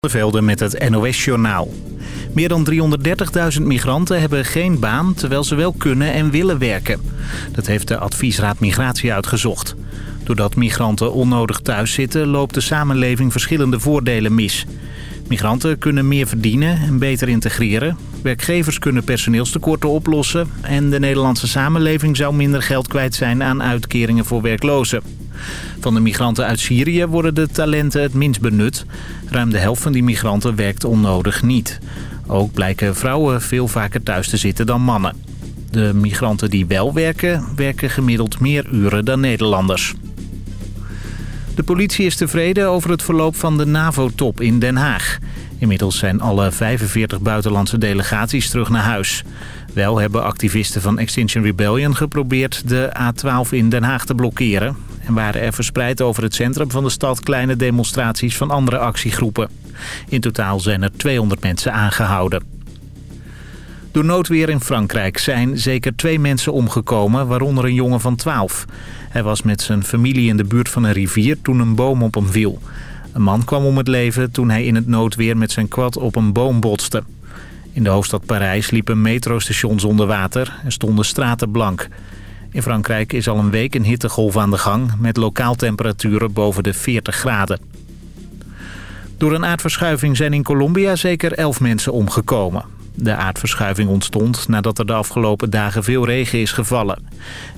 de Velden met het NOS-journaal. Meer dan 330.000 migranten hebben geen baan terwijl ze wel kunnen en willen werken. Dat heeft de Adviesraad Migratie uitgezocht. Doordat migranten onnodig thuis zitten loopt de samenleving verschillende voordelen mis. Migranten kunnen meer verdienen en beter integreren. Werkgevers kunnen personeelstekorten oplossen. En de Nederlandse samenleving zou minder geld kwijt zijn aan uitkeringen voor werklozen. Van de migranten uit Syrië worden de talenten het minst benut. Ruim de helft van die migranten werkt onnodig niet. Ook blijken vrouwen veel vaker thuis te zitten dan mannen. De migranten die wel werken, werken gemiddeld meer uren dan Nederlanders. De politie is tevreden over het verloop van de NAVO-top in Den Haag. Inmiddels zijn alle 45 buitenlandse delegaties terug naar huis. Wel hebben activisten van Extinction Rebellion geprobeerd de A12 in Den Haag te blokkeren. En waren er verspreid over het centrum van de stad kleine demonstraties van andere actiegroepen. In totaal zijn er 200 mensen aangehouden. Door noodweer in Frankrijk zijn zeker twee mensen omgekomen, waaronder een jongen van 12. Hij was met zijn familie in de buurt van een rivier toen een boom op hem viel. Een man kwam om het leven toen hij in het noodweer met zijn kwad op een boom botste. In de hoofdstad Parijs liepen metrostations onder water en stonden straten blank. In Frankrijk is al een week een hittegolf aan de gang... met lokaal temperaturen boven de 40 graden. Door een aardverschuiving zijn in Colombia zeker 11 mensen omgekomen. De aardverschuiving ontstond nadat er de afgelopen dagen veel regen is gevallen.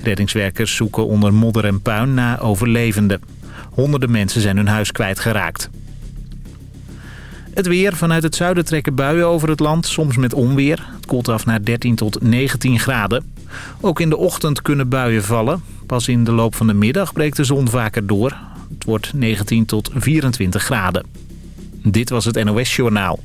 Reddingswerkers zoeken onder modder en puin naar overlevenden. Honderden mensen zijn hun huis kwijtgeraakt. Het weer. Vanuit het zuiden trekken buien over het land, soms met onweer. Het koelt af naar 13 tot 19 graden. Ook in de ochtend kunnen buien vallen. Pas in de loop van de middag breekt de zon vaker door. Het wordt 19 tot 24 graden. Dit was het NOS Journaal.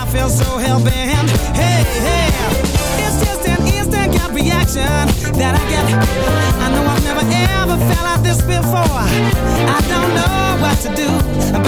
I feel so hell-bent. Hey, hey. It's just an instant gut reaction That I get. I know I've never ever felt like this before. I don't know what to do.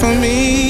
For me.